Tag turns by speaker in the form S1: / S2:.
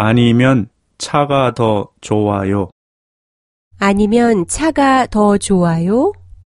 S1: 아니면 차가 더 좋아요.
S2: 아니면 차가 더 좋아요?